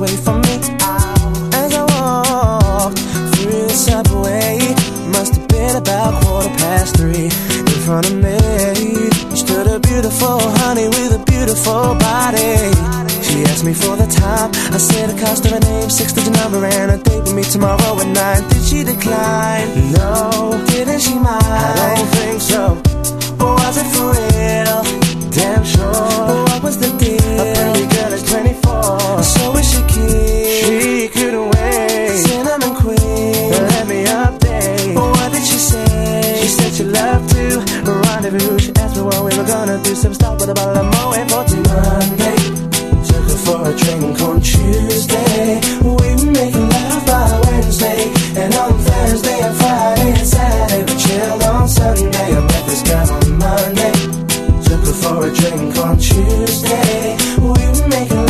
way for me. As I walked through the subway, must have been about quarter past three. In front of me stood a beautiful honey with a beautiful body. She asked me for the time. I said the cost of her name, six digit number, and a date with me tomorrow at nine. Did she decline? No, didn't she mind? I don't think so. Oh, I She asked me what we were gonna do. Some stop with a bottle of Moet for Monday. Took her for a drink on Tuesday. We were making love by Wednesday. And on Thursday and Friday and Saturday, we chilled on Sunday. I met this guy on Monday. Took her for a drink on Tuesday. We were making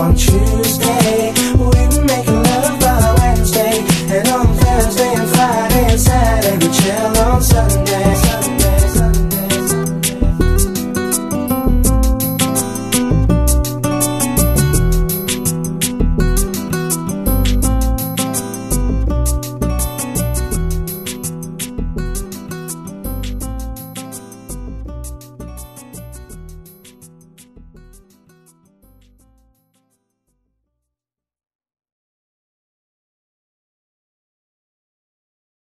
on Tuesday.